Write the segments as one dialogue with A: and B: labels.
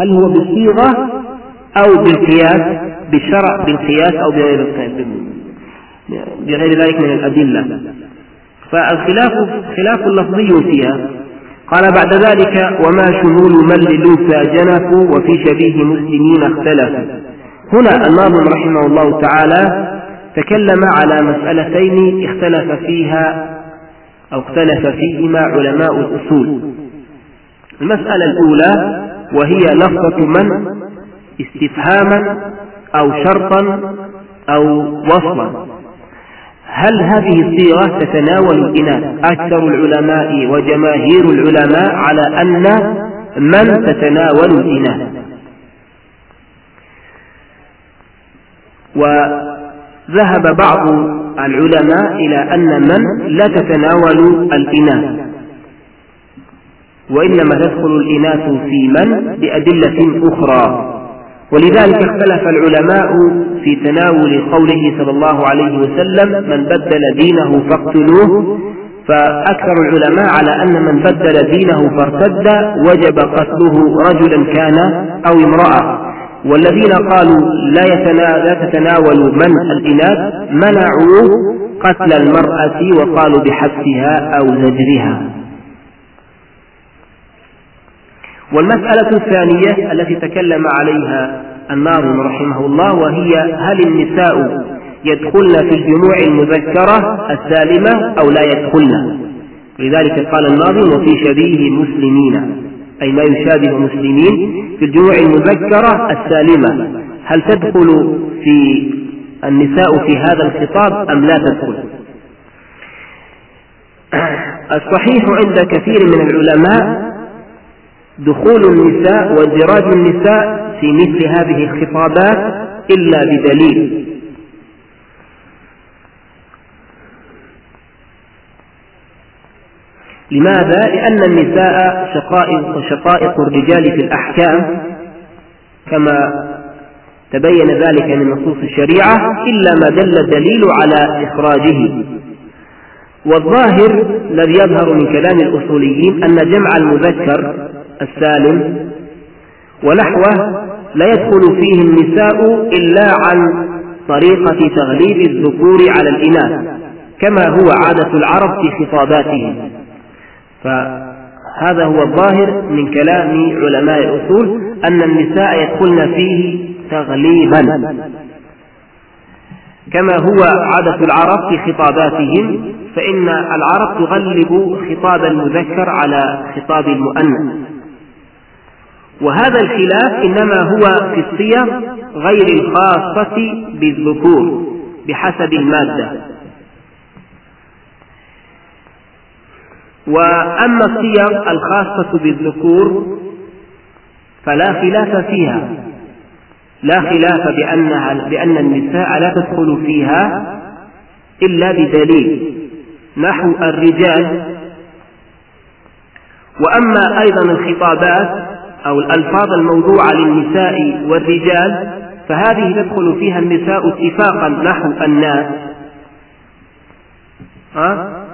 A: هل هو بالصيغة أو بالقياس بالشرع بالقياس أو بغير بغير ذلك من الأدلة. فالخلاف خلاف لفظي فيها. قال بعد ذلك وما شمول من للوثى جنفوا وفي شبيه مسلمين اختلفوا. هنا الناظم رحمه الله تعالى تكلم على مسألتين اختلف فيها أو اختلف فيهما علماء الأصول. المسألة الأولى وهي لفظة من؟ استفهاما أو شرطا أو وصلا. هل هذه الصيغة تتناول الإناث أكثر العلماء وجماهير العلماء على أن من تتناول الإناث وذهب بعض العلماء إلى أن من لا تتناول الإناث وإنما تدخل الإناث في من؟ بأدلة أخرى. ولذلك اختلف العلماء في تناول قوله صلى الله عليه وسلم من بدل دينه فاقتلوه فأكثر العلماء على أن من بدل دينه فارتد وجب قتله رجلا كان أو امرأة. والذين قالوا لا, لا تتناول من الإناث منعوا قتل المرأة وقالوا بحبسها أو زجرها. والمسألة الثانية التي تكلم عليها الناظم رحمه الله وهي هل النساء يدخلن في الجموع المذكرة السالمة أو لا يدخلن؟ لذلك قال الناظم وفي شبيه مسلمين أي ما يشابه مسلمين في الجموع المذكرة السالمة. هل تدخل في النساء في هذا الخطاب أم لا تدخل؟ الصحيح عند كثير من العلماء دخول النساء واندراج النساء في مثل هذه الخطابات إلا بدليل لماذا؟ لأن النساء شقائق, شقائق الرجال في الأحكام كما تبين ذلك من نصوص الشريعة إلا ما دل الدليل على إخراجه والظاهر الذي يظهر من كلام الأصوليين أن جمع المذكر السالم ونحوه لا يدخل فيه النساء إلا عن طريقة تغليب الذكور على الإناث كما هو عادة العرب في خطاباتهم. فهذا هو الظاهر من كلام علماء الأصول أن النساء يدخلن فيه تغليبا. كما هو عادة العرب في خطاباتهم فإن العرب تغلب خطاب المذكر على خطاب المؤنث. وهذا الخلاف إنما هو في الصيغ غير الخاصة بالذكور بحسب المادة. وأما الصيغ الخاصة بالذكور فلا خلاف فيها. لا خلاف بأنها بأن النساء لا تدخل فيها إلا بدليل. نحو الرجال. وأما أيضا الخطابات أو الألفاظ الموضوعة للنساء والرجال فهذه تدخل فيها النساء اتفاقا نحو الناس.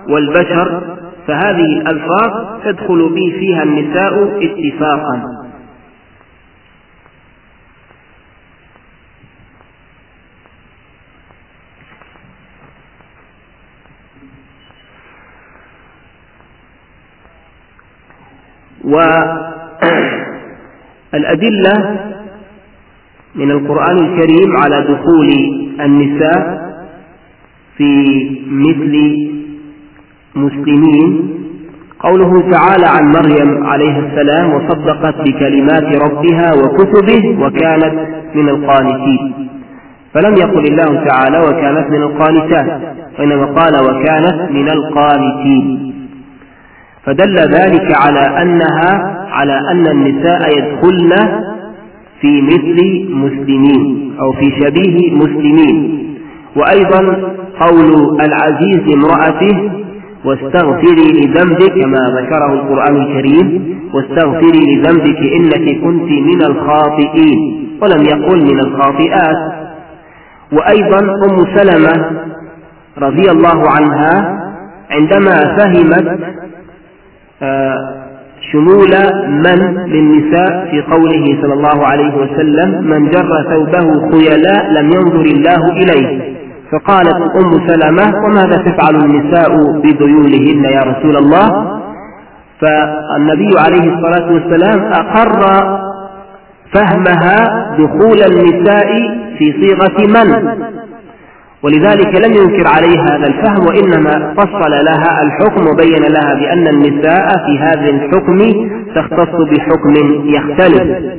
A: والبشر فهذه الألفاظ تدخل به فيها النساء اتفاقا. و الأدلة من القرآن الكريم على دخول النساء في مثل مسلمين. قوله تعالى عن مريم عليه السلام وصدقت بكلمات ربها وكتبه وكانت من القانتين. فلم يقل الله تعالى وكانت من القانتات وإنما قال وكانت من القانتين. فدل ذلك على أنها على أن النساء يدخلن في مثل مسلمين أو في شبيه مسلمين. وأيضا قول العزيز امرأته واستغفري لذنبك كما ذكره القرآن الكريم واستغفري لذنبك إنك كنت من الخاطئين ولم يقل من الخاطئات. وأيضا أم سلمة رضي الله عنها عندما فهمت شمول من للنساء في قوله صلى الله عليه وسلم من جر ثوبه خيلاء لم ينظر الله إليه. فقالت أم سلمة وماذا تفعل النساء بذيولهن يا رسول الله؟ فالنبي عليه الصلاة والسلام أقر فهمها دخول النساء في صيغة من؟ ولذلك لم ينكر عليها هذا الفهم وإنما فصل لها الحكم وبين لها بأن النساء في هذا الحكم تختص بحكم يختلف.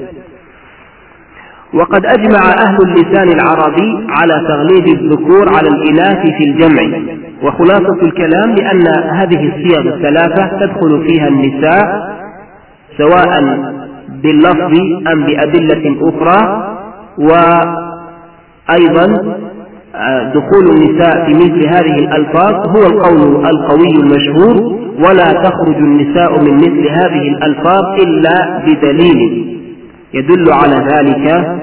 A: وقد أجمع أهل اللسان العربي على تغليب الذكور على الإناث في الجمع وخلاصة الكلام بأن هذه الصيغ الثلاثة تدخل فيها النساء سواء باللفظ أم بأدلة أخرى وأيضا دخول النساء في مثل هذه الألفاظ هو القول القوي المشهور ولا تخرج النساء من مثل هذه الألفاظ إلا بدليل يدل على ذلك.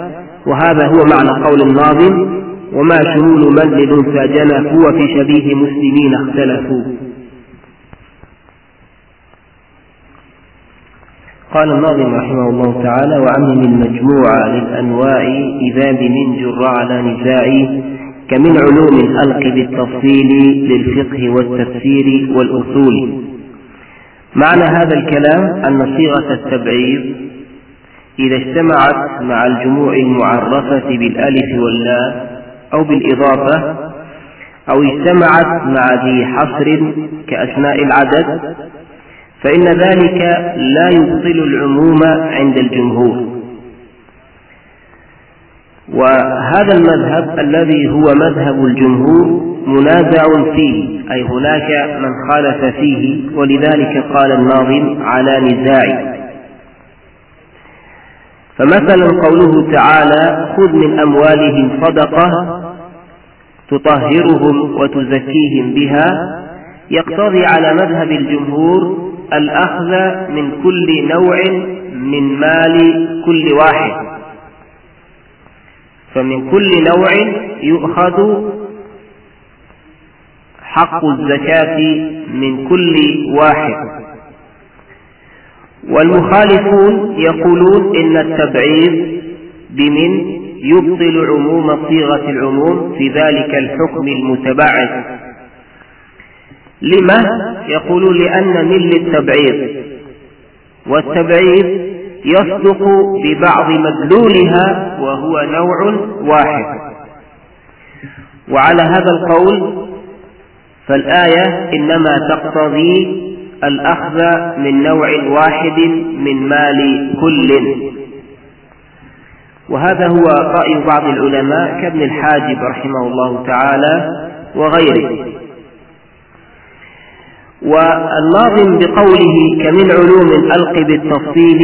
A: وهذا هو معنى قول الناظم وما شمول من للأنثى جنفوا وفي شبيه مسلمين اختلفوا. قال الناظم رحمه الله تعالى وعمم المجموعة للأنواع إذا بمن جر على نزاع كمن علوم الألق بالتفصيل للفقه والتفسير والأصول. معنى هذا الكلام أن صيغة التبعيض إذا اجتمعت مع الجموع المعرفة بالألف واللام أو بالإضافة أو اجتمعت مع ذي حصر كأسماء العدد فإن ذلك لا يبطل العموم عند الجمهور. وهذا المذهب الذي هو مذهب الجمهور منازع فيه أي هناك من خالف فيه ولذلك قال الناظم على نزاع فمثلا قوله تعالى خذ من أموالهم صدقة تطهرهم وتزكيهم بها يقتضي على مذهب الجمهور الأخذ من كل نوع من مال كل واحد. فمن كل نوع يؤخذ حق الزكاة من كل واحد. والمخالفون يقولون إن التبعيض بمن يبطل عموم صيغة العموم في ذلك الحكم المتبعث لما؟ يقولون لأن من للتبعيض. والتبعيض يصدق ببعض مدلولها وهو نوع واحد. وعلى هذا القول فالآية إنما تقتضي الأخذ من نوع واحد من مال كل. وهذا هو رأي بعض العلماء كابن الحاجب رحمه الله تعالى وغيره. والناظم بقوله كمن علوم ألق بالتفصيل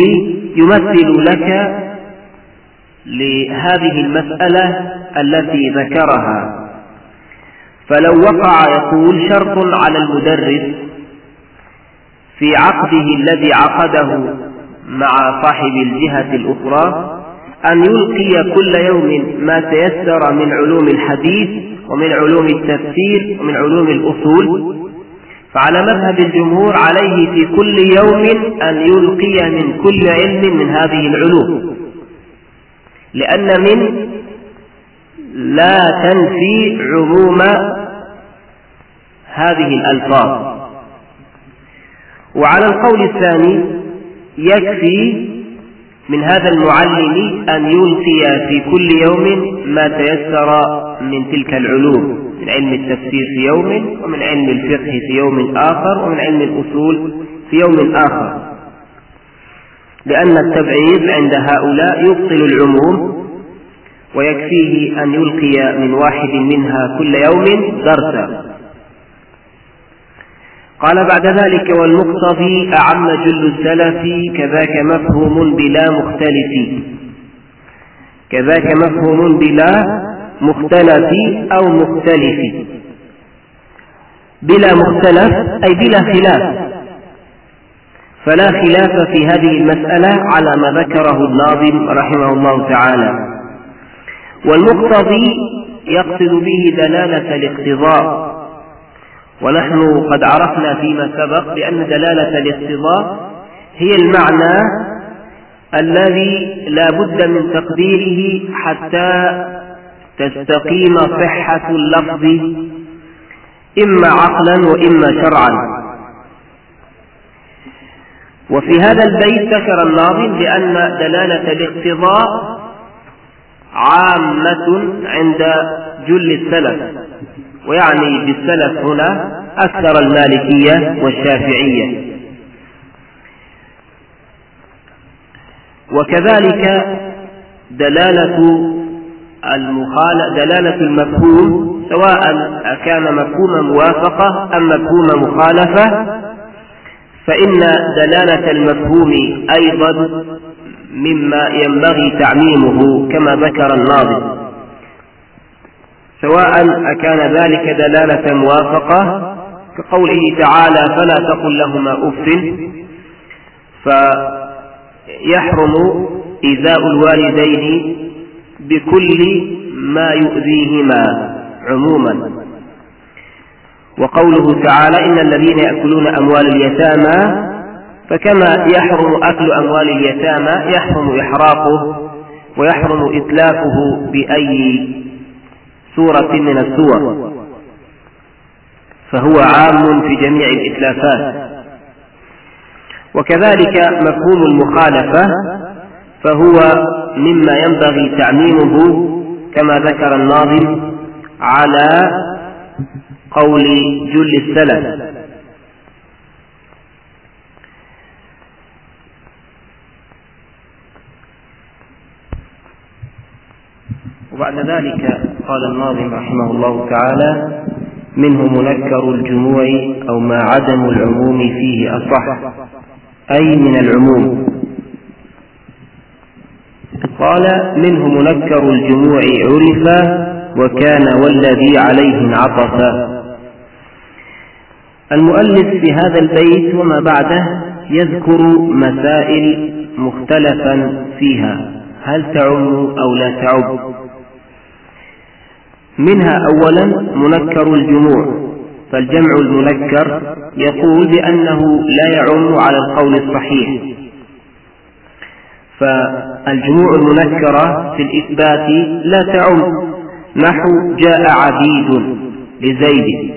A: يمثل لك لهذه المسألة التي ذكرها. فلو وقع يقول شرط على المدرس في عقده الذي عقده مع صاحب الجهة الأخرى أن يلقي كل يوم ما تيسر من علوم الحديث ومن علوم التفسير ومن علوم الأصول فعلى مذهب الجمهور عليه في كل يوم أن يلقي من كل علم من هذه العلوم. لأن من لا تنفي عموم هذه الألفاظ. وعلى القول الثاني يكفي من هذا المعلم أن يلقي في كل يوم ما تيسر من تلك العلوم. من علم التفسير في يوم ومن علم الفقه في يوم آخر ومن علم الأصول في يوم آخر. لأن التبعيض عند هؤلاء يبطل العموم ويكفيه أن يلقي من واحد منها كل يوم درسا. قال بعد ذلك والمقتضي أعم جل السلف كذاك مفهوم بلا مختلف. كذاك مفهوم بلا مختلف أو مختلف بلا مختلف أي بلا خلاف. فلا خلاف في هذه المسألة على ما ذكره الناظم رحمه الله تعالى. والمقتضي يقصد به دلالة الاقتضاء. ونحن قد عرفنا فيما سبق بأن دلالة الاقتضاء هي المعنى الذي لا بد من تقديره حتى تستقيم صحة اللفظ إما عقلا وإما شرعا. وفي هذا البيت ذكر الناظم بأن دلالة الاقتضاء عامة عند جل السلف ويعني بالسلف هنا أكثر المالكية والشافعية. وكذلك دلالة دلالة المفهوم سواء كان مفهوم موافقة أم مفهوم مخالفة فإن دلالة المفهوم أيضا مما ينبغي تعميمه كما ذكر الناظم. سواء أكان ذلك دلالة موافقة كقوله تعالى فلا تقل لهما أف فيحرم إيذاء الوالدين بكل ما يؤذيهما عموما. وقوله تعالى إن الذين يأكلون أموال اليتامى فكما يحرم أكل أموال اليتامى يحرم إحراقه ويحرم إتلافه بأي سورة من السور فهو عام في جميع الإتلافات. وكذلك مفهوم المخالفة فهو مما ينبغي تعميمه كما ذكر الناظم على قول جل السلف. وبعد ذلك قال الناظم رحمه الله تعالى منه منكر الجموع أو ما عدم العموم فيه أصح أي من العموم. قال منه منكر الجموع عرف وكان والذي عليه انعطف. المؤلف في هذا البيت وما بعده يذكر مسائل مختلفا فيها. هل تعم أو لا تعم منها أولا منكر الجموع. فالجمع المنكر يقول بأنه لا يعم على القول الصحيح. فالجموع المنكرة في الإثبات لا تعم. نحو جاء عبيد لزيد.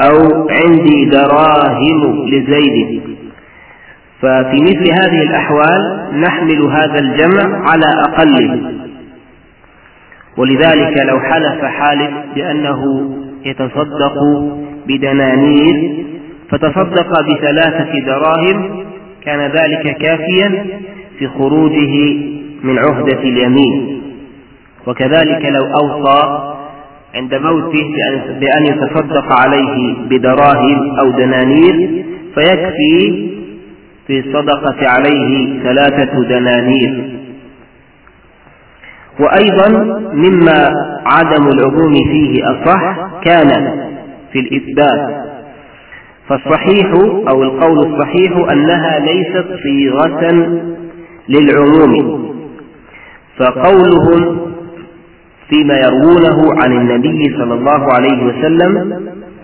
A: أو عندي دراهم لزيد. ففي مثل هذه الأحوال نحمل هذا الجمع على أقله ولذلك لو حلف حالف بأنه يتصدق بدنانير فتصدق بثلاثة دراهم كان ذلك كافيا. في خروجه من عهدة اليمين. وكذلك لو أوصى عند موته بأن يتصدق عليه بدراهم أو دنانير فيكفي في الصدقة عليه ثلاثة دنانير. وأيضا مما عدم العموم فيه أصح كان في الإثبات. فالصحيح أو القول الصحيح أنها ليست صيغة للعموم. فقولهم فيما يروونه عن النبي صلى الله عليه وسلم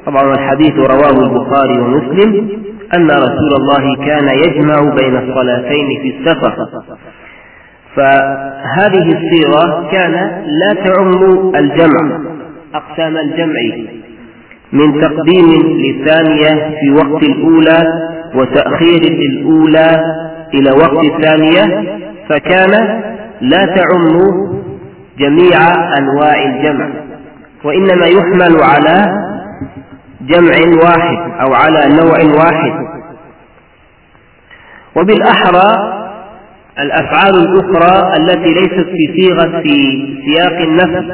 A: طبعا الحديث رواه البخاري ومسلم أن رسول الله كان يجمع بين الصلاتين في السفر. فهذه الصيغة كان لا تعم الجمع أقسام الجمع من تقديم للثانية في وقت الأولى وتأخير للأولى إلى وقت الثانية فكان لا تعم جميع أنواع الجمع وإنما يحمل على جمع واحد أو على نوع واحد. وبالأحرى الأفعال الأخرى التي ليست في صيغة في سياق النفس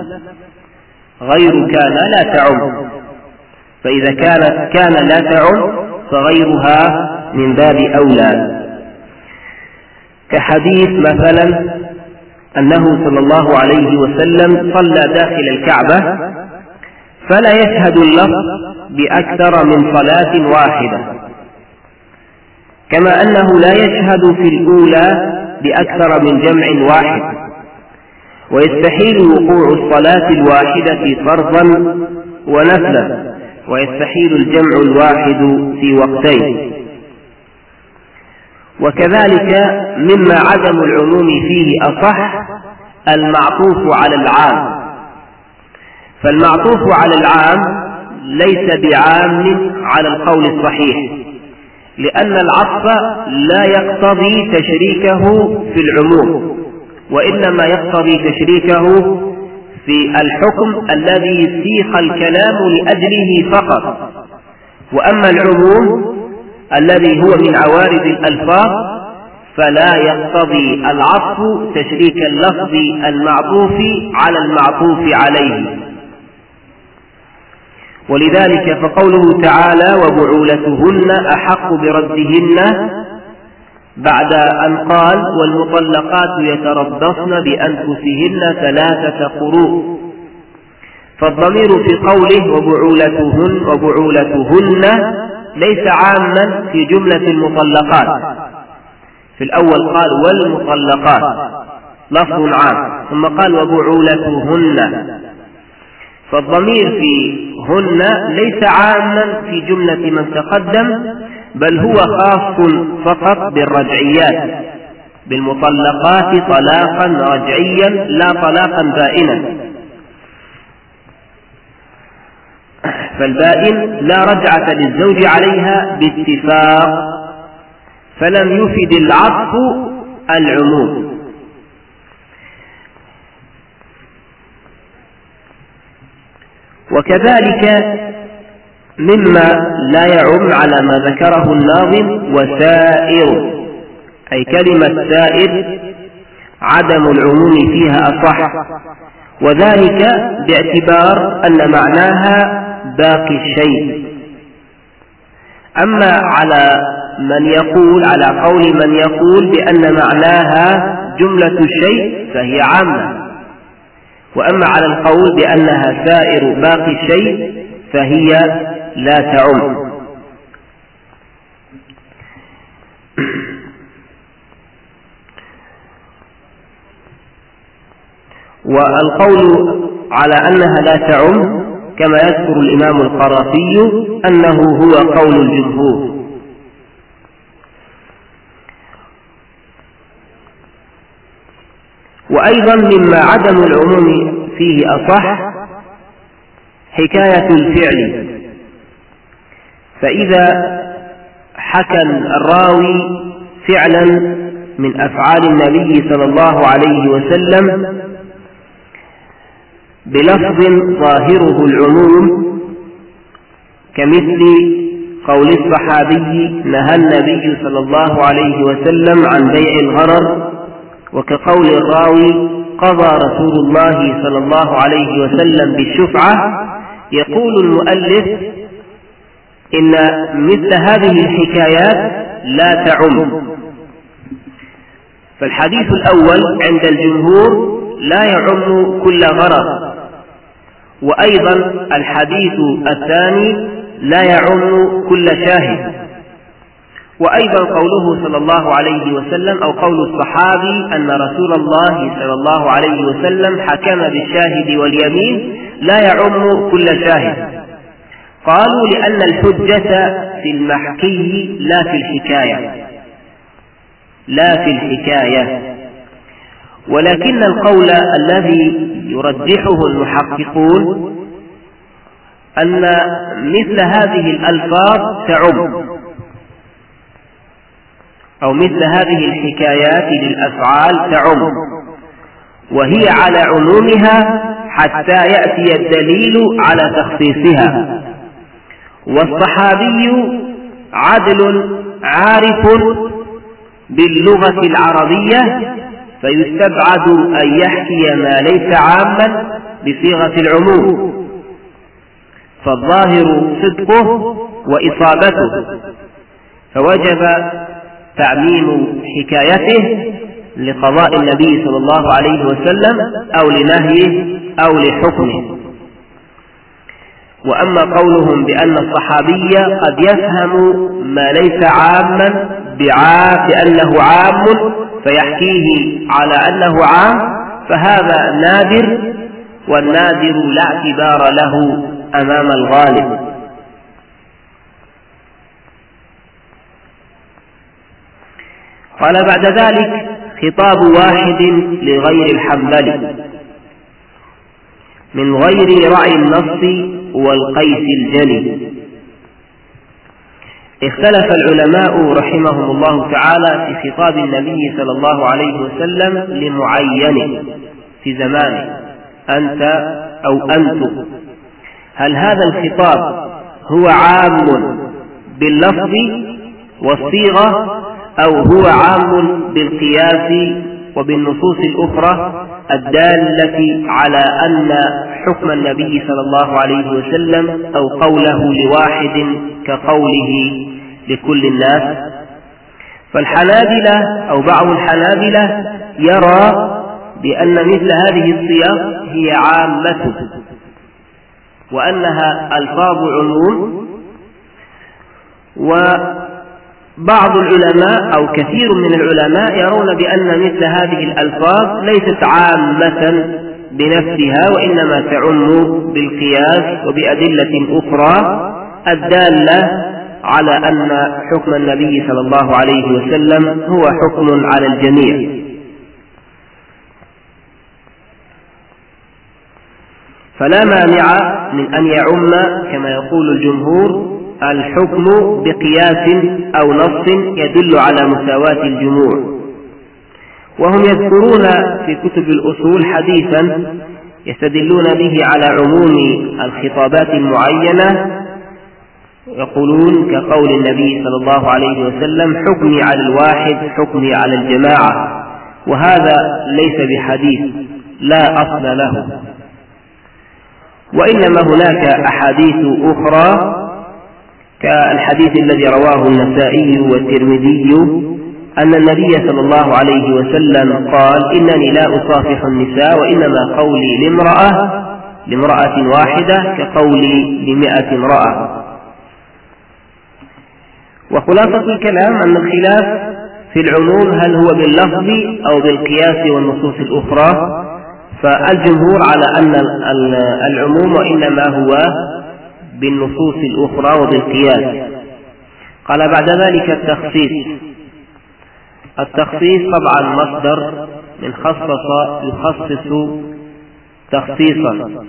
A: غير كان لا تعم فإذا كانت كان لا تعم فغيرها من باب أولى. كحديث مثلا أنه صلى الله عليه وسلم صلى داخل الكعبة فلا يشهد اللفظ بأكثر من صلاة واحدة. كما أنه لا يشهد في الأولى بأكثر من جمع واحد. ويستحيل وقوع الصلاة الواحدة فرضا ونفلا ويستحيل الجمع الواحد في وقتين. وكذلك مما عدم العموم فيه أصح المعطوف على العام. فالمعطوف على العام ليس بعام على القول الصحيح لأن العطف لا يقتضي تشريكه في العموم وإنما يقتضي تشريكه في الحكم الذي سيق الكلام لأجله فقط. وأما العموم الذي هو من عوارض الألفاظ فلا يقتضي العطف تشريك اللفظ المعطوف على المعطوف عليه. ولذلك فقوله تعالى وبعولتهن أحق بردهن بعد أن قال والمطلقات يتربصن بأنفسهن ثلاثة قروء فالضمير في قوله وبعولتهن وبعولتهن ليس عاما في جملة المطلقات. في الأول قال والمطلقات لفظ عام ثم قال وبعولتهن. فالضمير في هن ليس عاما في جملة من تقدم بل هو خاص فقط بالرجعيات. بالمطلقات طلاقا رجعيا لا طلاقا بائنا فالبائن لا رجعة للزوج عليها باتفاق فلم يفد العطف العموم. وكذلك مما لا يعم على ما ذكره الناظم وسائر أي كلمة سائر عدم العموم فيها أصح وذلك باعتبار أن معناها باقي الشيء أما على من يقول على قول من يقول بأن معناها جملة الشيء فهي عامة. وأما على القول بأنها سائر باقي الشيء فهي لا تعم. والقول على أنها لا تعم كما يذكر الإمام القرافي أنه هو قول الجمهور. وأيضا مما عدم العموم فيه أصح حكاية الفعل. فإذا حكى الراوي فعلا من أفعال النبي صلى الله عليه وسلم بلفظ ظاهره العموم كمثل قول الصحابي نهى النبي صلى الله عليه وسلم عن بيع الغرر وكقول الراوي قضى رسول الله صلى الله عليه وسلم بالشفعة يقول المؤلف إن مثل هذه الحكايات لا تعم. فالحديث الأول عند الجمهور لا يعم كل غرض. وأيضا الحديث الثاني لا يعم كل شاهد. وأيضا قوله صلى الله عليه وسلم أو قول الصحابي أن رسول الله صلى الله عليه وسلم حكم بالشاهد واليمين لا يعم كل شاهد. قالوا لأن الحجة في المحكي لا في الحكاية. لا في الحكاية. ولكن القول الذي يرجحه المحققون أن مثل هذه الألفاظ تعم أو مثل هذه الحكايات للأفعال تعم وهي على عمومها حتى يأتي الدليل على تخصيصها. والصحابي عدل عارف باللغة العربية فيستبعد أن يحكي ما ليس عاما بصيغة العموم. فالظاهر صدقه وإصابته. فوجب تعميم حكايته لقضاء النبي صلى الله عليه وسلم أو لنهيه أو لحكمه. وأما قولهم بأن الصحابي قد يفهم ما ليس عاما بأنه عام فيحكيه على أنه عام فهذا نادر والنادر لا اعتبار له أمام الغالب. قال بعد ذلك خطاب واحد لغير الحنبل من غير رعي النص والقيس الجلي. اختلف العلماء رحمهم الله تعالى في خطاب النبي صلى الله عليه وسلم لمعين في زمانه أنت أو أنتم. هل هذا الخطاب هو عام باللفظ والصيغة أو هو عام بالقياس وبالنصوص الأخرى الدالة على أن حكم النبي صلى الله عليه وسلم أو قوله لواحد كقوله لكل الناس. فالحنابلة أو بعض الحنابلة يرى بأن مثل هذه الصيغ هي عامة وأنها ألفاظ عموم وبعض العلماء أو كثير من العلماء يرون بأن مثل هذه الألفاظ ليست عامة بنفسها وإنما تعم بالقياس وبأدلة أخرى. الدالة على أن حكم النبي صلى الله عليه وسلم هو حكم على الجميع. فلا مانع من أن يعم كما يقول الجمهور الحكم بقياس أو نص يدل على مساواة الجموع. وهم يذكرون في كتب الأصول حديثا يستدلون به على عموم الخطابات المعينة يقولون كقول النبي صلى الله عليه وسلم حكمي على الواحد حكمي على الجماعة. وهذا ليس بحديث لا أصل له. وإنما هناك أحاديث أخرى كالحديث الذي رواه النسائي والترمذي أن النبي صلى الله عليه وسلم قال إنني لا أصافح النساء وإنما قولي لامرأة لامرأة واحدة كقولي لمئة امرأة. وخلاصة الكلام أن الخلاف في العموم هل هو باللفظ أو بالقياس والنصوص الأخرى فالجمهور على أن العموم وإنما هو بالنصوص الأخرى وبالقياس. قال بعد ذلك التخصيص. التخصيص طبعا مصدر من خصص يخصص تخصيصا.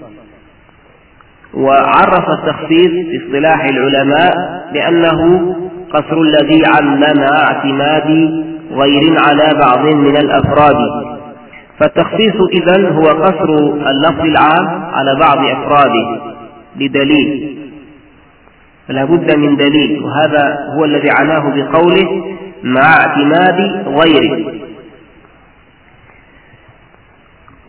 A: وعرف التخصيص في اصطلاح العلماء بأنه قصر الذي علم اعتماد غير على بعض من الأفراد. فالتخصيص إذن هو قصر اللفظ العام على بعض أفراده بدليل فلا بد من دليل وهذا هو الذي عناه بقوله مع اعتماد غيره.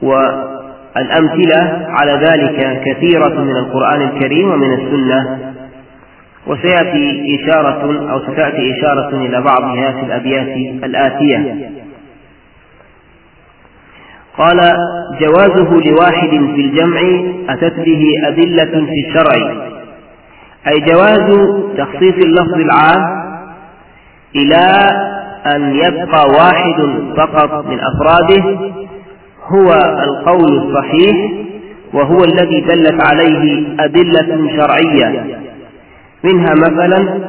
A: والأمثلة على ذلك كثيرة من القرآن الكريم ومن السنة. وسيأتي إشارة أو ستأتي إشارة إلى بعضها في الأبيات الآتية. قال جوازه لواحد في الجمع أتت به أدلة في الشرع. أي جواز تخصيص اللفظ العام إلى أن يبقى واحد فقط من أفراده هو القول الصحيح وهو الذي دلت عليه أدلة شرعية. منها مثلا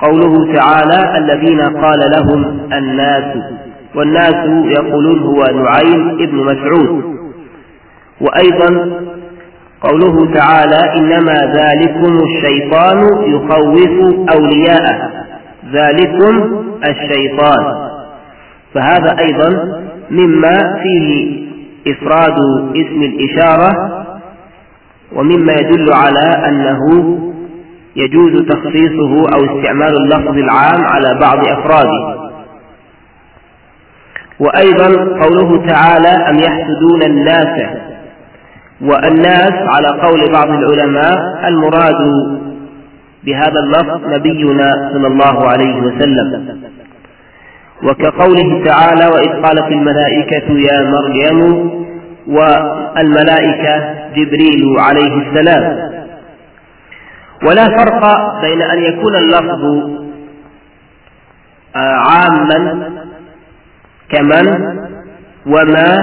A: قوله تعالى الذين قال لهم الناس والناس يقولون هو نعيم ابن مسعود. وأيضا قوله تعالى إنما ذلكم الشيطان يخوف أولياءه. ذلكم الشيطان. فهذا أيضا مما فيه إفراد اسم الإشارة ومما يدل على أنه يجوز تخصيصه أو استعمال اللفظ العام على بعض أفراده. وأيضا قوله تعالى أم يحسدون الناس؟ والناس على قول بعض العلماء المراد بهذا اللفظ نبينا صلى الله عليه وسلم. وكقوله تعالى وإذ قالت الملائكة يا مريم والملائكة جبريل عليه السلام. ولا فرق بين أن يكون اللفظ عاما كمن وما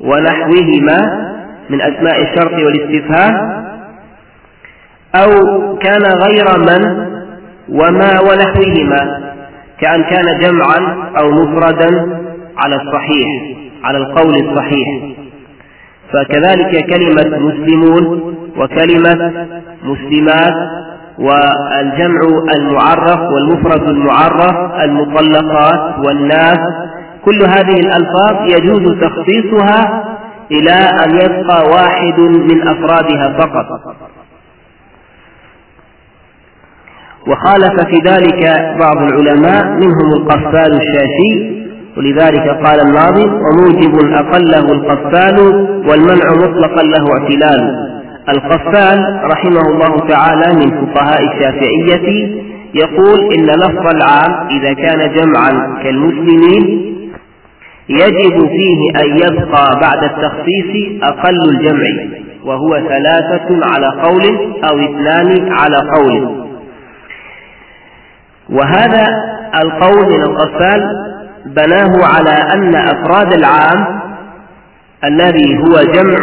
A: ونحوهما من أسماء الشرط والاستفهام أو كان غير من وما ونحوهما كأن كان جمعا أو مفردا على الصحيح على القول الصحيح. فكذلك كلمة مسلمون وكلمة مسلمات والجمع المعرف والمفرد المعرف المطلقات والناس كل هذه الألفاظ يجوز تخصيصها إلى أن يبقى واحد من أفرادها فقط. وخالف في ذلك بعض العلماء منهم القفال الشافي ولذلك قال الناظم وموجب أقله القفال والمنع مطلقا له اعتلال. القفال رحمه الله تعالى من فقهاء الشافعية يقول إن لفظ العام إذا كان جمعا كالمسلمين يجب فيه أن يبقى بعد التخصيص أقل الجمع وهو ثلاثة على قول أو اثنان على قول. وهذا القول من القفال بناه على أن أفراد العام الذي هو جمع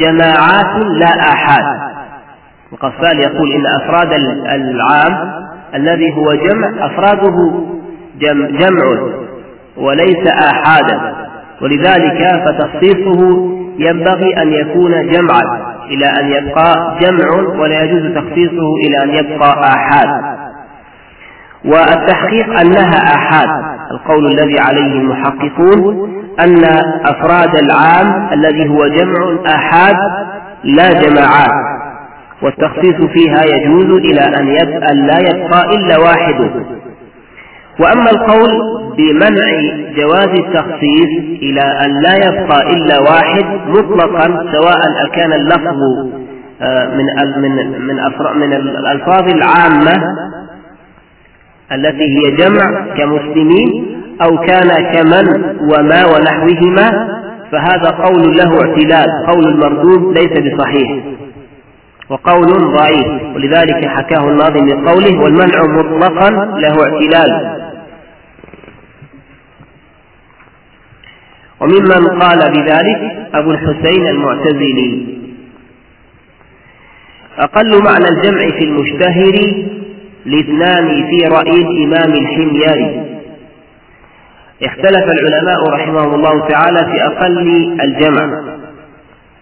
A: جماعات لا آحاد القفال يقول إن أفراد العام الذي هو جمع أفراده جمع وليس آحادا. ولذلك فتخصيصه ينبغي أن يكون جمعا إلى أن يبقى جمع ولا يجوز تخصيصه إلى أن يبقى آحاد. والتحقيق أنها آحاد القول الذي عليه المحققون أن أفراد العام الذي هو جمع آحاد لا جماعات والتخصيص فيها يجوز إلى أن لا يبقى إلا واحد. وأما القول بمنع جواز التخصيص إلى أن لا يبقى إلا واحد مطلقا سواء أكان اللفظ آه، من من من الألفاظ العامة التي هي جمع كمسلمين أو كان كمن وما ونحوهما فهذا قول له اعتلال قول المردود ليس بصحيح وقول ضعيف ولذلك حكاه الناظم بقوله والمنع مطلقا له اعتلال وممن قال بذلك أبو الحسين المعتزلي. أقل معنى الجمع في المشتهر لإثنان في رأي الإمام الحميري. اختلف العلماء رحمهم الله تعالى في أقل الجمع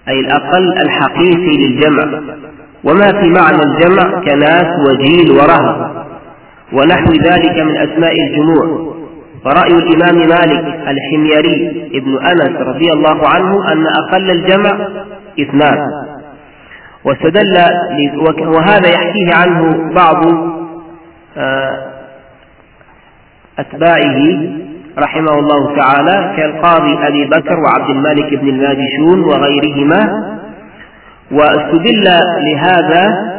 A: أي الأقل الحقيقي للجمع. وما في معنى الجمع كناس وجيل ورهب ونحو ذلك من أسماء الجموع. فرأي الإمام مالك الحميري ابن أنس رضي الله عنه أن أقل الجمع اثنان. واستدل وهذا يحكيه عنه بعض آه، أتباعه رحمه الله تعالى كالقاضي أبي بكر وعبد الملك بن الماجشون وغيرهما. واستدل لهذا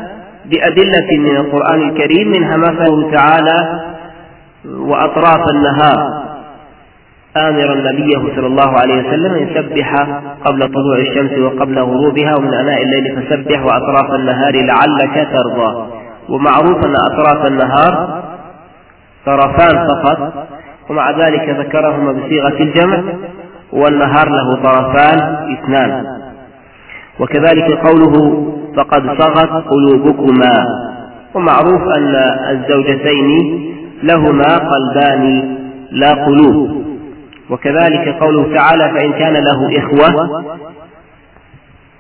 A: بأدلة من القرآن الكريم منها مثله تعالى وأطراف النهار. آمرا نبيه صلى الله عليه وسلم أن يسبح قبل طلوع الشمس وقبل غروبها ومن أناء الليل فسبح وأطراف النهار لعلك ترضى. ومعروف أن أطراف النهار طرفان فقط. ومع ذلك ذكرهما بصيغة الجمع والنهار له طرفان اثنان. وكذلك قوله فقد صغت قلوبكما ومعروف أن الزوجتين لهما قلبان لا قلوب. وكذلك قوله تعالى فإن كان له إخوة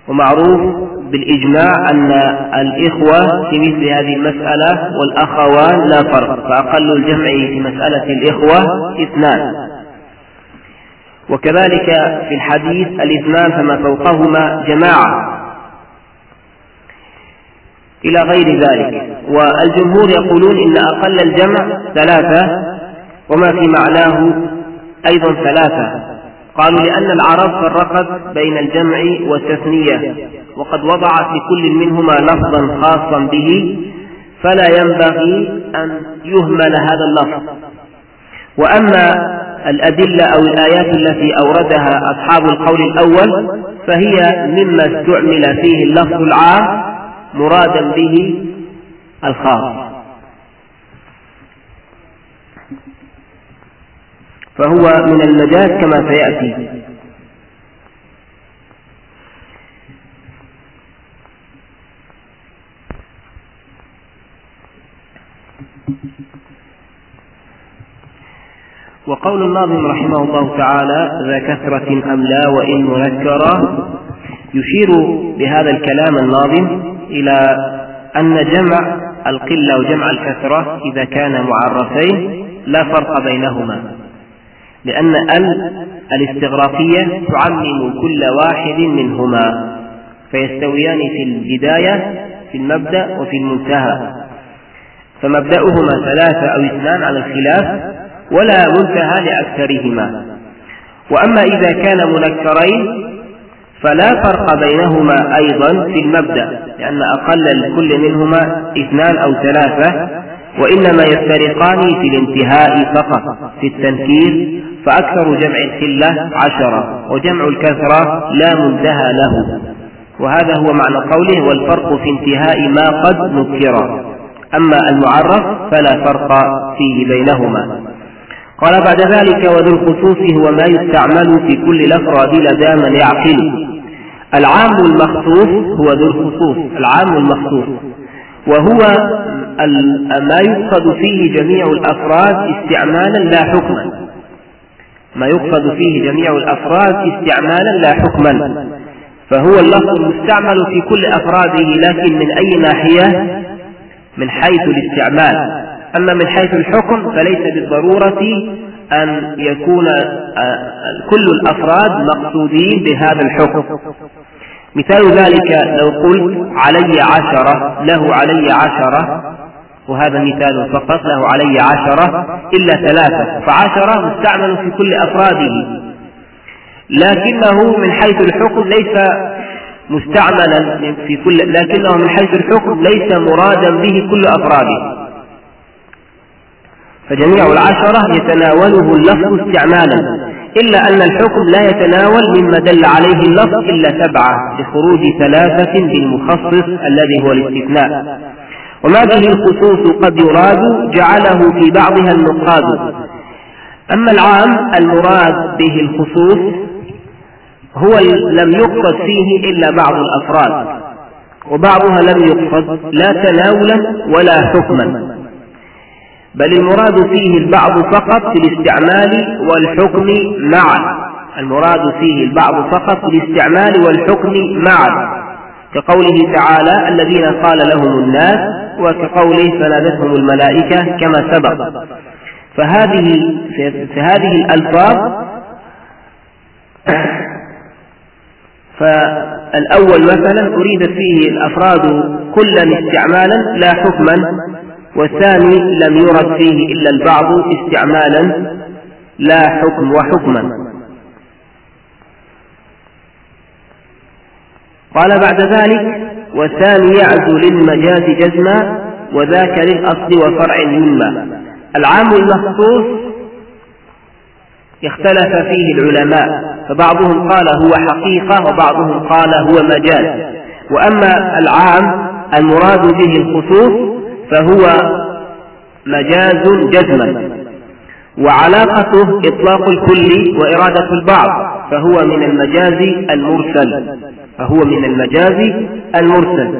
A: ومعروف بالإجماع أن الإخوة في مثل هذه المسألة والأخوان لا فرق فأقل الجمع في مسألة الإخوة اثنان. وكذلك في الحديث الاثنان فما فوقهما جماعة. إلى غير ذلك. والجمهور يقولون إن أقل الجمع ثلاثة وما في معناه أيضا ثلاثة. قالوا لأن العرب فرقت بين الجمع والتثنية وقد وضعت لكل منهما لفظا خاصا به فلا ينبغي أن يهمل هذا اللفظ. وأما الأدلة أو الآيات التي أوردها أصحاب القول الأول فهي مما استعمل فيه اللفظ العام مرادا به الخاص. فهو من المجاز كما سيأتي. وقول الناظم رحمه الله تعالى ذا كثرة أم لا وإن منكرا يشير بهذا الكلام الناظم إلى أن جمع القلة وجمع الكثرة إذا كان معرفين لا فرق بينهما. لأن ال الاستغراقية تعمم كل واحد منهما فيستويان في البداية في المبدأ وفي المنتهى. فمبدأهما ثلاثة أو اثنان على الخلاف ولا منتهى لأكثرهما. وأما إذا كان منكرين فلا فرق بينهما أيضا في المبدأ لأن أقل الكل منهما اثنان أو ثلاثة وإنما يفترقان في الانتهاء فقط في التنكير فأكثر جمع الخلة عشرة وجمع الكثرة لا منتهى له. وهذا هو معنى قوله والفرق في انتهاء ما قد نكر. أما المعرف فلا فرق فيه بينهما. قال بعد ذلك وذو الخصوص هو ما يستعمل في كل الأفراد لدى من يعقل العام المخصوص هو ذو الخصوص العام المخصوص. وهو ما يقصد فيه جميع الأفراد استعمالا لا حكما. ما يقصد فيه جميع الأفراد استعمالا لا حكما. فهو اللفظ المستعمل في كل أفراده لكن من أي ناحية؟ من حيث الاستعمال. أما من حيث الحكم فليس بالضرورة أن يكون آه، كل الأفراد مقصودين بهذا الحكم. مثال ذلك لو قلت علي عشرة له علي عشرة وهذا مثال فقط له علي عشرة إلا ثلاثة فعشرة مستعمل في كل أفراده. لكنه من حيث الحكم ليس مستعملا في كل لكنه من حيث الحكم ليس مرادا به كل أفراده. فجميع العشرة يتناوله اللفظ استعمالا إلا أن الحكم لا يتناول مما دل عليه اللفظ إلا سبعة لخروج ثلاثة بالمخصص الذي هو الاستثناء. وما به الخصوص قد يراد جعله في بعضها النقاد أما العام المراد به الخصوص هو لم يقصد فيه إلا بعض الأفراد وبعضها لم يقصد لا تناولا ولا حكما بل المراد فيه البعض فقط في الاستعمال والحكم معا. المراد فيه البعض فقط في الاستعمال والحكم معا. كقوله تعالى الذين قال لهم الناس وكقوله فنادتهم الملائكة كما سبق. فهذه في هذه الألفاظ فالأول مثلا أريد فيه الأفراد كلا استعمالا لا حكما والثاني لم يرد فيه إلا البعض استعمالا لا حكم وحكما. قال بعد ذلك والثاني يعزو للمجاز جزما وذاك للأصل وفرع مما العام المخصوص اختلف فيه العلماء فبعضهم قال هو حقيقة وبعضهم قال هو مجاز. وأما العام المراد به الخصوص فهو مجاز جزما. وعلاقته إطلاق الكل وإرادة البعض فهو من المجاز المرسل. فهو من المجاز المرسل.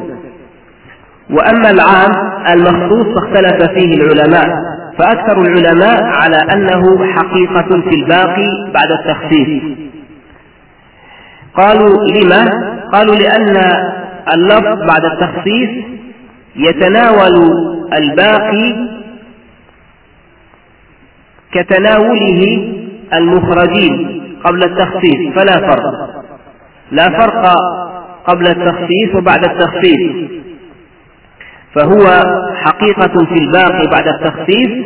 A: وأما العام المخصوص فاختلف فيه العلماء فأكثر العلماء على أنه حقيقة في الباقي بعد التخصيص. قالوا لما؟ قالوا لأن اللفظ بعد التخصيص يتناول الباقي كتناوله المخرجين قبل التخصيص فلا فرق. لا فرق قبل التخصيص وبعد التخصيص. فهو حقيقة في الباقي بعد التخصيص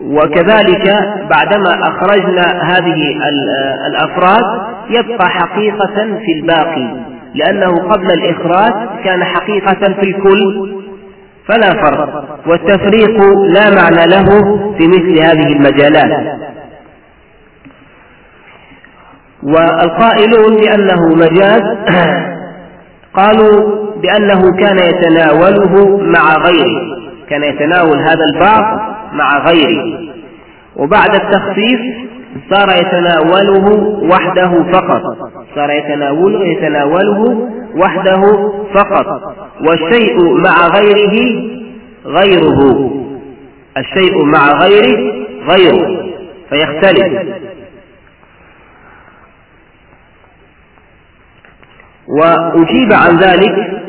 A: وكذلك بعدما أخرجنا هذه الأفراد يبقى حقيقة في الباقي لأنه قبل الإخراج كان حقيقة في الكل. فلا فرق. والتفريق لا معنى له في مثل هذه المجالات. والقائلون بأنه مجاز قالوا بأنه كان يتناوله مع غيره. كان يتناول هذا البعض مع غيره. وبعد التخصيص صار يتناوله وحده فقط. صار يتناوله يتناوله وحده فقط. والشيء مع غيره غيره. الشيء مع غيره غيره. فيختلف. وأجيب عن ذلك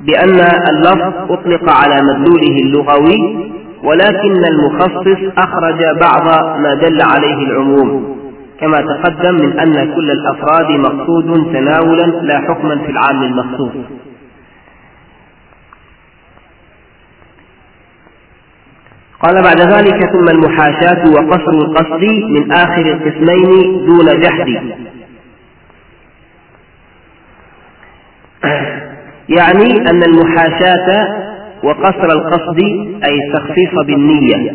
A: بأن اللفظ أطلق على مدلوله اللغوي ولكن المخصص أخرج بعض ما دل عليه العموم كما تقدم من أن كل الأفراد مقصود تناولا لا حكما في العام المخصوص قال بعد ذلك ثم المحاشاة وقصر القصد من آخر القسمين دون جحد. يعني أن المحاشاة وقصر القصد أي التخصيص بالنية.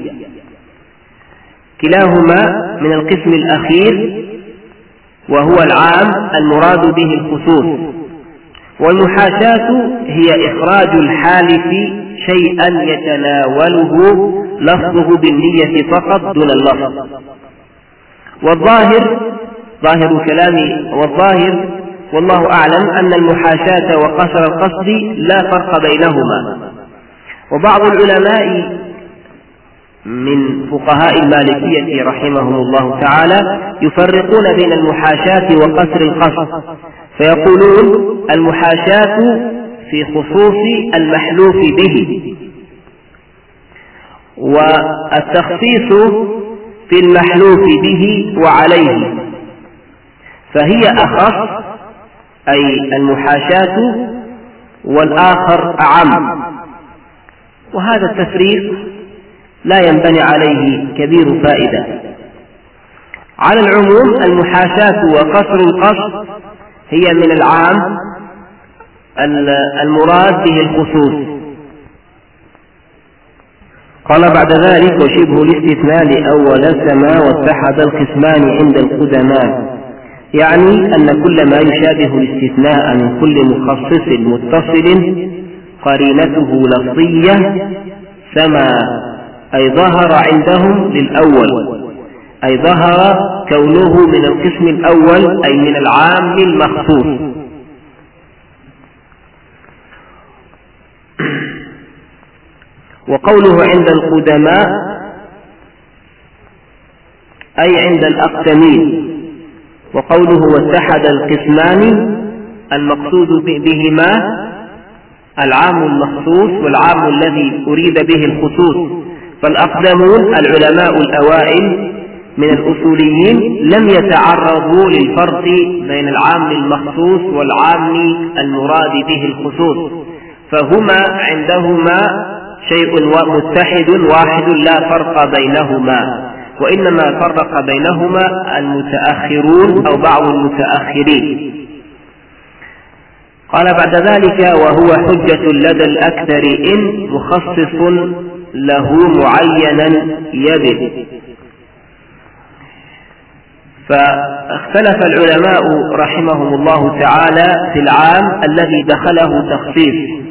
A: كلاهما من القسم الأخير وهو العام المراد به الخصوص والمحاشاة هي إخراج الحالف شيئا يتناوله لفظه بالنية فقط دون اللفظ. والظاهر ظاهر كلامي والظاهر والله أعلم أن المحاشاة وقصر القصد لا فرق بينهما. وبعض العلماء من فقهاء المالكية رحمهم الله تعالى يفرقون بين المحاشاة وقصر القصد فيقولون المحاشاة في خصوص المحلوف به. والتخصيص في المحلوف به وعليه. فهي أخص أي المحاشاة والآخر أعم. وهذا التفريق لا ينبني عليه كبير فائدة. على العموم المحاشاة وقصر القصد هي من العام المراد به الخصوص. قال بعد ذلك وشبه الاستثناء لأول السماء واتحد القسمان عند القدماء. يعني أن كل ما يشابه الاستثناء من كل مخصص متصل قرينته لفظية سما أي ظهر عندهم للأول أي ظهر كونه من القسم الأول أي من العام المخصوص. وقوله عند القدماء أي عند الأقدمين وقوله واتحد القسمان المقصود بهما العام المخصوص والعام الذي أريد به الخصوص. فالأقدمون العلماء الأوائل من الأصوليين لم يتعرضوا للفرق بين العام المخصوص والعام المراد به الخصوص. فهما عندهما شيء متحد واحد لا فرق بينهما. وإنما فرق بينهما المتأخرون أو بعض المتأخرين. قال بعد ذلك وهو حجة لدى الأكثر إن مخصص له معينا يبد فاختلف العلماء رحمهم الله تعالى في العام الذي دخله تخصيص.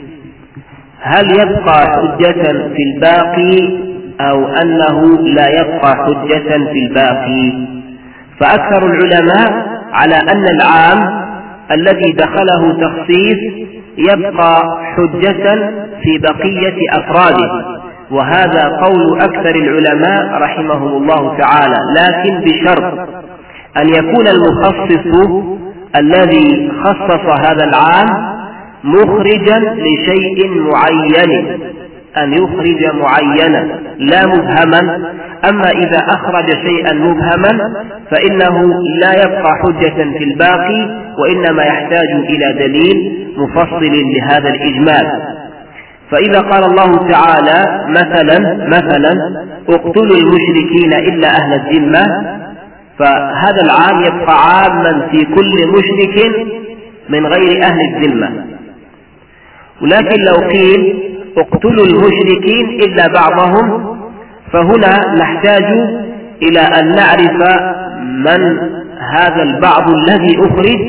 A: هل يبقى حجة في الباقي أو أنه لا يبقى حجة في الباقي؟ فأكثر العلماء على أن العام الذي دخله تخصيص يبقى حجة في بقية أفراده. وهذا قول أكثر العلماء رحمهم الله تعالى. لكن بشرط أن يكون المخصص الذي خصص هذا العام مخرجا لشيء معين. أن يخرج معينا لا مبهما. أما إذا أخرج شيئا مبهما فإنه لا يبقى حجة في الباقي وإنما يحتاج إلى دليل مفصل لهذا الإجمال. فإذا قال الله تعالى مثلا مثلا اقتلوا المشركين إلا أهل الذمة فهذا العام يبقى عاما في كل مشرك من غير أهل الذمة. ولكن لو قيل اقتلوا المشركين إلا بعضهم فهنا نحتاج إلى أن نعرف من هذا البعض الذي أخرج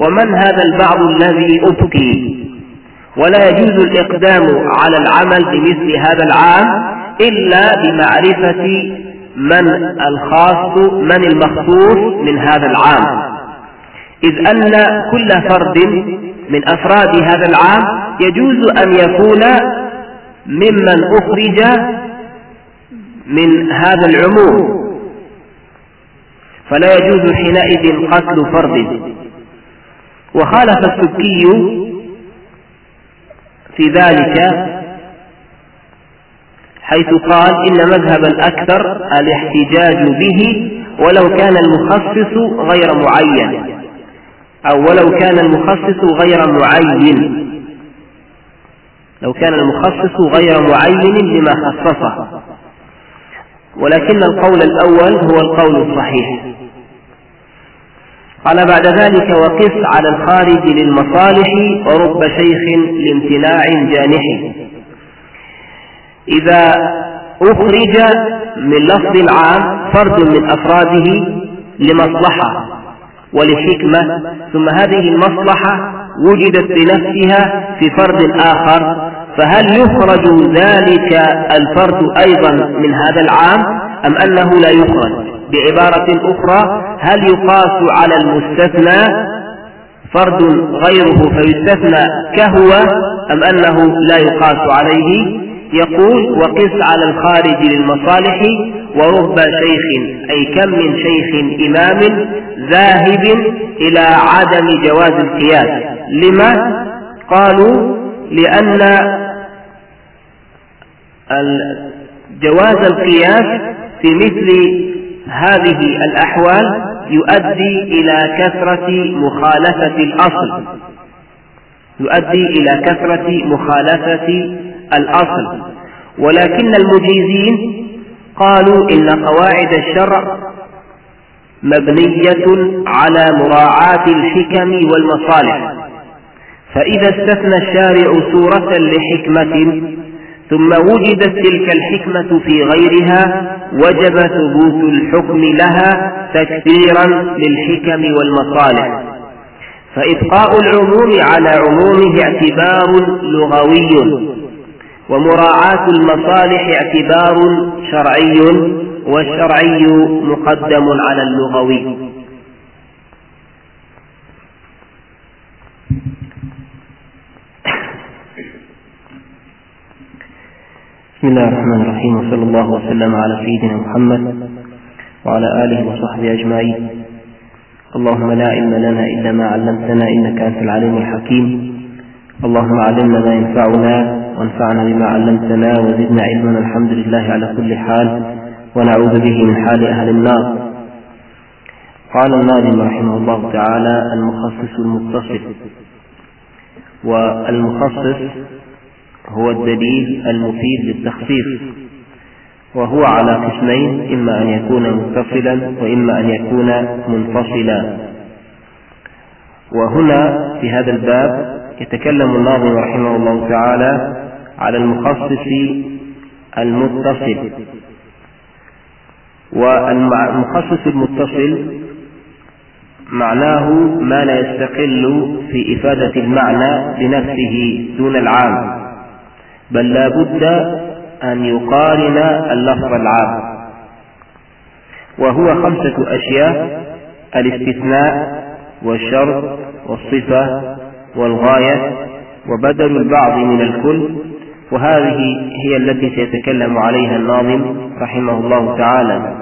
A: ومن هذا البعض الذي أبقي. ولا يجوز الإقدام على العمل بمثل هذا العام إلا بمعرفة من الخاص من المخصوص من هذا العام. إذ أن كل فرد من أفراد هذا العام يجوز أن يكون ممن أخرج من هذا العموم. فلا يجوز حينئذ قتل فرد. وخالف السبكي في ذلك حيث قال إن مذهب الأكثر الاحتجاج به ولو كان المخصص غير معين. أو ولو كان المخصص غير معين. لو كان المخصص غير معين لما خصصه. ولكن القول الأول هو القول الصحيح. قال بعد ذلك وقس على الخارج للمصالح ورب شيخ لامتناع جانح. إذا أخرج من لفظ العام فرد من أفراده لمصلحة ولحكمة ثم هذه المصلحة وجدت بنفسها في فرد آخر فهل يخرج ذلك الفرد أيضا من هذا العام أم أنه لا يخرج؟ بعبارة أخرى هل يقاس على المستثنى فرد غيره فيستثنى كهو أم أنه لا يقاس عليه؟ يقول وقس على الخارج للمصالح ورب شيخ أي كم من شيخ إمام ذاهب إلى عدم جواز القياس. لما؟ قالوا لأن جواز القياس في مثل هذه الأحوال يؤدي إلى كثرة مخالفة الأصل. يؤدي إلى كثرة مخالفة الأصل. ولكن المجيزين قالوا إن قواعد الشرع مبنية على مراعاة الحكم والمصالح. فإذا استثنى الشارع صورة لحكمة ثم وجدت تلك الحكمة في غيرها وجب ثبوت الحكم لها تكثيرا للحكم والمصالح. فإبقاء العموم على عمومه اعتبار لغوي. ومراعاة المصالح اعتبار شرعي والشرعي مقدم على اللغوي.
B: بسم الله الرحمن الرحيم وصلى الله وسلم على سيدنا محمد وعلى آله وصحبه أجمعين. اللهم لا علم لنا إلا ما علمتنا إنك أنت العليم الحكيم. اللهم علمنا ما ينفعنا وانفعنا بما علمتنا وزدنا علما. الحمد لله على كل حال ونعوذ به من حال أهل النار. قال الناظم رحمه الله تعالى المخصص المتصل. والمخصص هو الدليل المفيد للتخصيص. وهو على قسمين إما أن يكون متصلا وإما أن يكون منفصلا. وهنا في هذا الباب يتكلم الناظم رحمه الله تعالى على المخصص المتصل. والمخصص المتصل معناه ما لا يستقل في إفادة المعنى بنفسه دون العام بل لا بد أن يقارن اللفظ العام. وهو خمسة أشياء الاستثناء والشرط والصفة والغاية وبدل البعض من الكل وهذه هي التي سيتكلم عليها الناظم رحمه الله تعالى.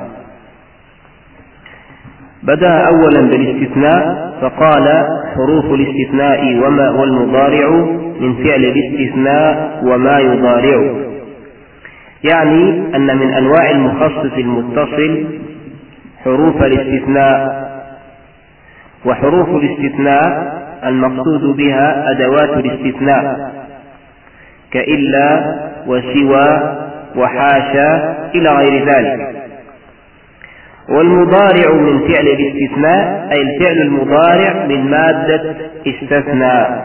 B: بدأ أولا بالاستثناء فقال حروف الاستثناء وما والمضارع من فعل الاستثناء وما يضارع. يعني أن من أنواع المخصص المتصل حروف الاستثناء وحروف الاستثناء المقصود بها أدوات الاستثناء كإلا وسوى وحاشا إلى غير ذلك. والمضارع من فعل الاستثناء أي الفعل المضارع من مادة استثنى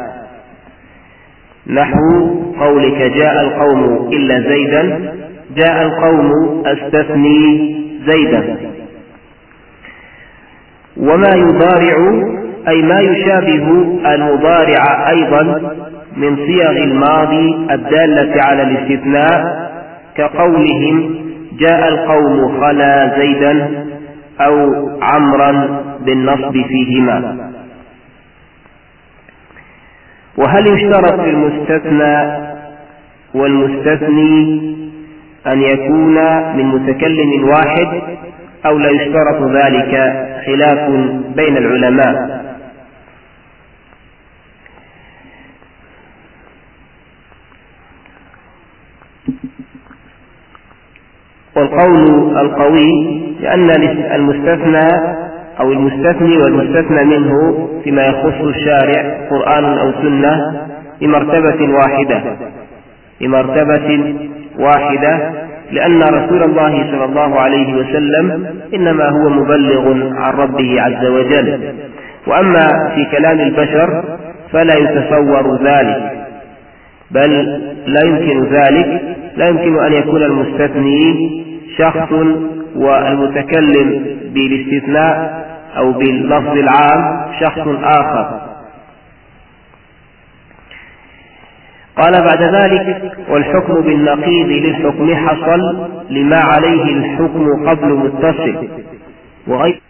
B: نحو قولك جاء القوم إلا زيدا جاء القوم أستثني زيدا. وما يضارع أي ما يشابه المضارع أيضا من صيغ الماضي الدالة على الاستثناء كقولهم جاء القوم خلا زيدا أو عمرا بالنصب فيهما. وهل يشترط في المستثنى
A: والمستثني أن يكون من متكلم واحد أو لا يشترط ذلك خلاف بين العلماء؟ والقول القوي لأن المستثنى أو المستثني والمستثنى منه فيما يخص الشارع قرآن أو سنة بمرتبة واحدة. بمرتبة واحدة لأن رسول الله صلى الله عليه وسلم إنما هو مبلغ عن ربه عز وجل. وأما في كلام البشر فلا يتصور ذلك بل لا يمكن ذلك لا يمكن أن يكون المستثني شخص والمتكلم بالاستثناء أو باللفظ العام شخص آخر. قال بعد ذلك والحكم بالنقيض للحكم حصل لما عليه الحكم قبل متصل. وغير